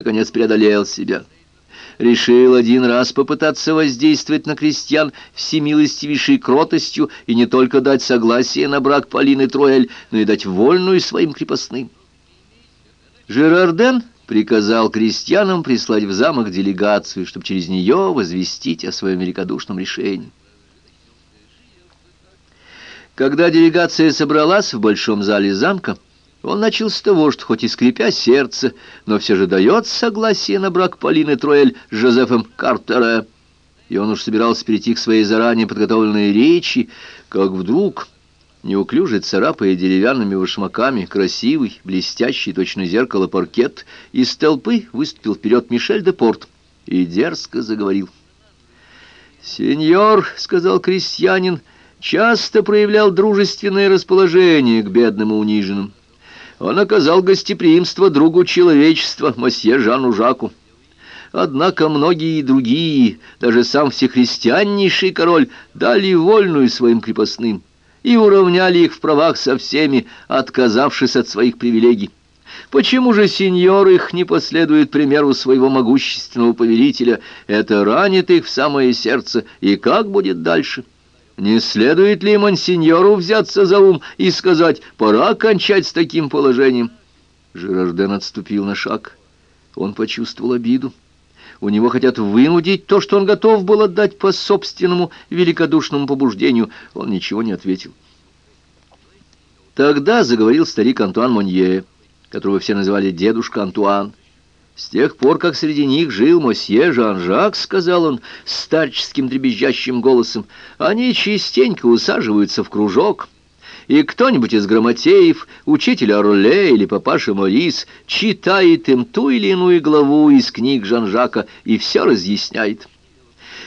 наконец преодолел себя. Решил один раз попытаться воздействовать на крестьян всемилостивейшей кротостью и не только дать согласие на брак Полины Троэль, но и дать вольную своим крепостным. Жерарден приказал крестьянам прислать в замок делегацию, чтобы через нее возвестить о своем великодушном решении. Когда делегация собралась в большом зале замка, он начал с того, что хоть и скрипя сердце, но все же дает согласие на брак Полины Троэль с Жозефом Картере. И он уж собирался перейти к своей заранее подготовленной речи, как вдруг, неуклюже царапая деревянными башмаками, красивый, блестящий, точно зеркало паркет, из толпы выступил вперед Мишель де Порт и дерзко заговорил. «Сеньор», — сказал крестьянин, — часто проявлял дружественное расположение к бедным и униженным. Он оказал гостеприимство другу человечества, мосье Жану Жаку. Однако многие другие, даже сам всехристианнейший король, дали вольную своим крепостным и уравняли их в правах со всеми, отказавшись от своих привилегий. Почему же сеньор их не последует примеру своего могущественного повелителя? Это ранит их в самое сердце, и как будет дальше?» Не следует ли монсеньору взяться за ум и сказать, пора кончать с таким положением? Жерарден отступил на шаг. Он почувствовал обиду. У него хотят вынудить то, что он готов был отдать по собственному великодушному побуждению. Он ничего не ответил. Тогда заговорил старик Антуан Монье, которого все называли дедушка Антуан. С тех пор, как среди них жил мосье Жан-Жак, сказал он старческим дребезжащим голосом, они частенько усаживаются в кружок, и кто-нибудь из грамотеев, учитель Орле или папаша Морис, читает им ту или иную главу из книг Жан-Жака и все разъясняет.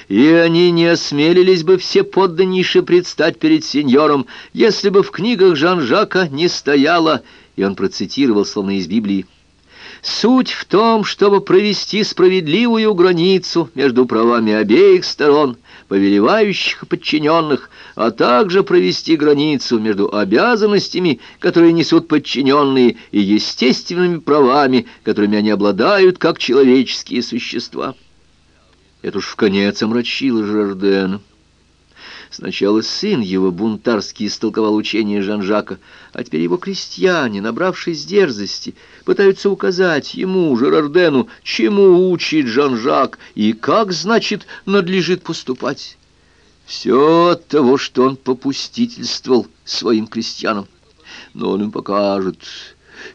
И они не осмелились бы все подданнейше предстать перед сеньором, если бы в книгах Жан-Жака не стояло, и он процитировал словно из Библии, Суть в том, чтобы провести справедливую границу между правами обеих сторон, повелевающих и подчиненных, а также провести границу между обязанностями, которые несут подчиненные, и естественными правами, которыми они обладают как человеческие существа. Это уж в конец омрачило Жордена. Сначала сын его бунтарски истолковал учение Жан-Жака, а теперь его крестьяне, набравшись дерзости, пытаются указать ему, Жерардену, чему учит Жан-Жак и как, значит, надлежит поступать. Все от того, что он попустительствовал своим крестьянам. Но он им покажет...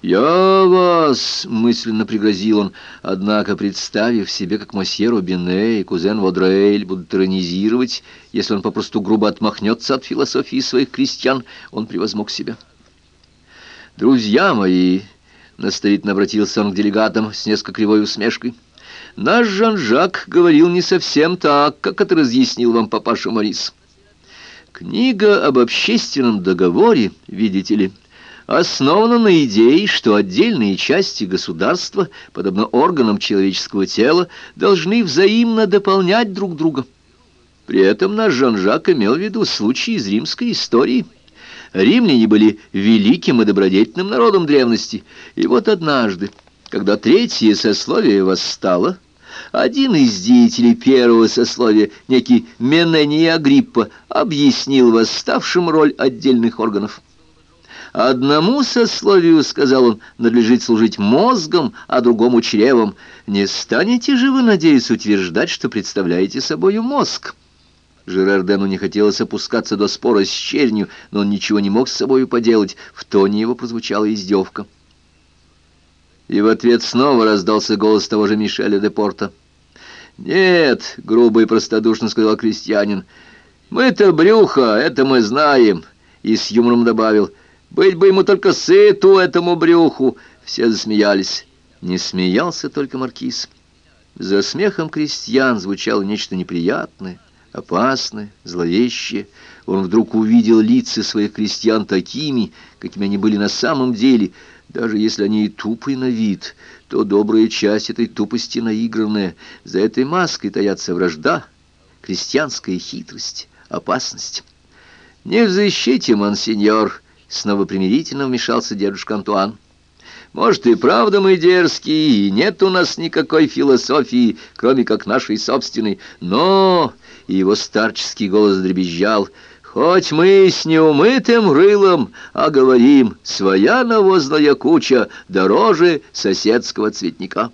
«Я вас!» — мысленно пригрозил он, однако, представив себе, как мосье Рубине и кузен Водрейль будут иронизировать, если он попросту грубо отмахнется от философии своих крестьян, он превозмог себя. «Друзья мои!» — наставительно обратился он к делегатам с несколько кривой усмешкой. «Наш Жан-Жак говорил не совсем так, как это разъяснил вам папаша Морис. Книга об общественном договоре, видите ли, — основана на идее, что отдельные части государства, подобно органам человеческого тела, должны взаимно дополнять друг друга. При этом наш Жан-Жак имел в виду случаи из римской истории. Римляне были великим и добродетельным народом древности, и вот однажды, когда третье сословие восстало, один из деятелей первого сословия, некий Менений Агриппа, объяснил восставшим роль отдельных органов. Одному сословию, — сказал он, — надлежит служить мозгом, а другому чревом. Не станете же вы, надеюсь, утверждать, что представляете собою мозг?» Жерардену не хотелось опускаться до спора с чернью, но он ничего не мог с собою поделать. В тоне его прозвучала издевка. И в ответ снова раздался голос того же Мишеля де Порта. «Нет», — грубо и простодушно сказал крестьянин, — «мы-то брюхо, это мы знаем», — и с юмором добавил — быть бы ему только сыту этому брюху!» Все засмеялись. Не смеялся только маркиз. За смехом крестьян звучало нечто неприятное, опасное, зловещее. Он вдруг увидел лица своих крестьян такими, какими они были на самом деле. Даже если они и тупые на вид, то добрая часть этой тупости наигранная. За этой маской таятся вражда, крестьянская хитрость, опасность. «Не в защите, монсеньор!» Снова примирительно вмешался дедушка Антуан. Может, и правда мы дерзкие, и нет у нас никакой философии, кроме как нашей собственной, но...» И его старческий голос дребезжал — Хоть мы с неумытым рылом, а говорим, своя навозная куча дороже соседского цветника.